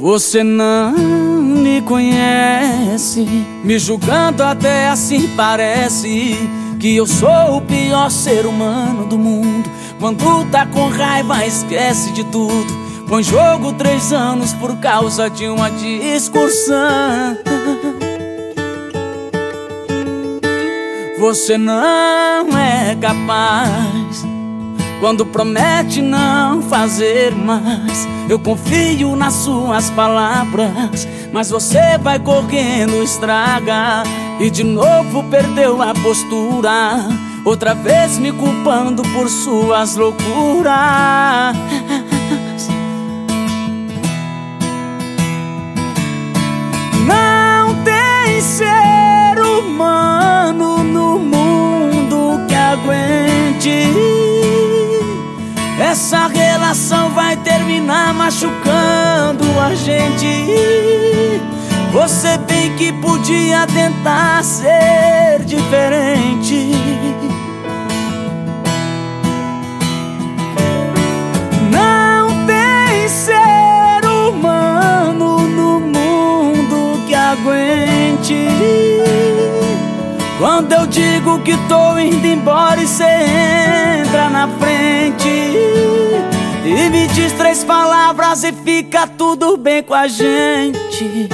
Você não me conhece, me julgando até assim parece que eu sou o pior ser humano do mundo. Quando tá com raiva, esquece de tudo. Põe jogo três anos por causa de uma discussão. Você não é capaz quando promete não fazer mais. Eu confio nas suas palavras, mas você vai correndo, estraga e de novo perdeu a postura. Outra vez me culpando por suas loucuras. Relação vai terminar machucando a gente. Você bem que podia tentar ser diferente. Não tem ser humano no mundo que aguente. Quando eu digo que tô indo embora e cê entra na frente e fica tudo bem com a gente.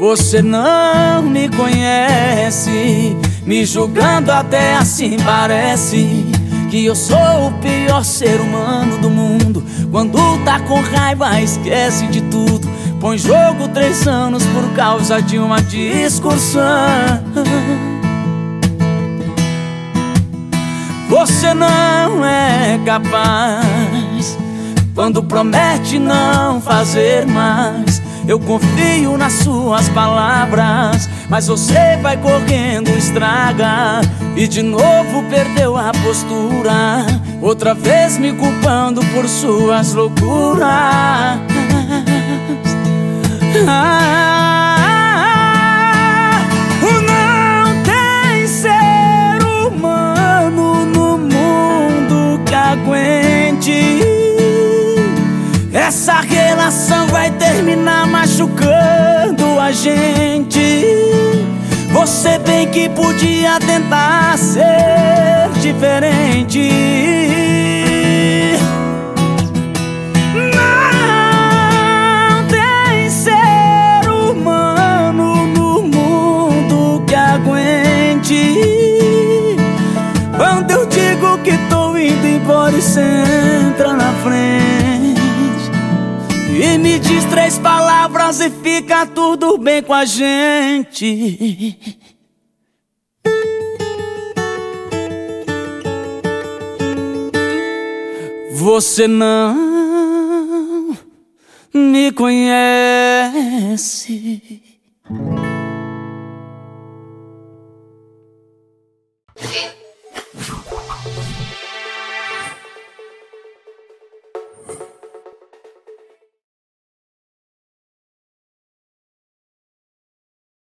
Você não me conhece, me julgando até assim parece que eu sou o pior ser humano do mundo. Quando tá com raiva, esquece de tudo. Põe jogo três anos por causa de uma discussão. Você não é capaz quando promete não fazer mais. Eu confio nas suas palavras, mas você vai correndo, estraga e de novo perdeu a postura. Outra vez me culpando por suas loucuras. Essa relação vai terminar machucando a gente. Você bem que podia tentar ser diferente. Não tem ser humano no mundo que aguente. Quando eu digo que tô indo embora e você entra na frente. E me diz três palavras e fica tudo bem com a gente. Você não me conhece.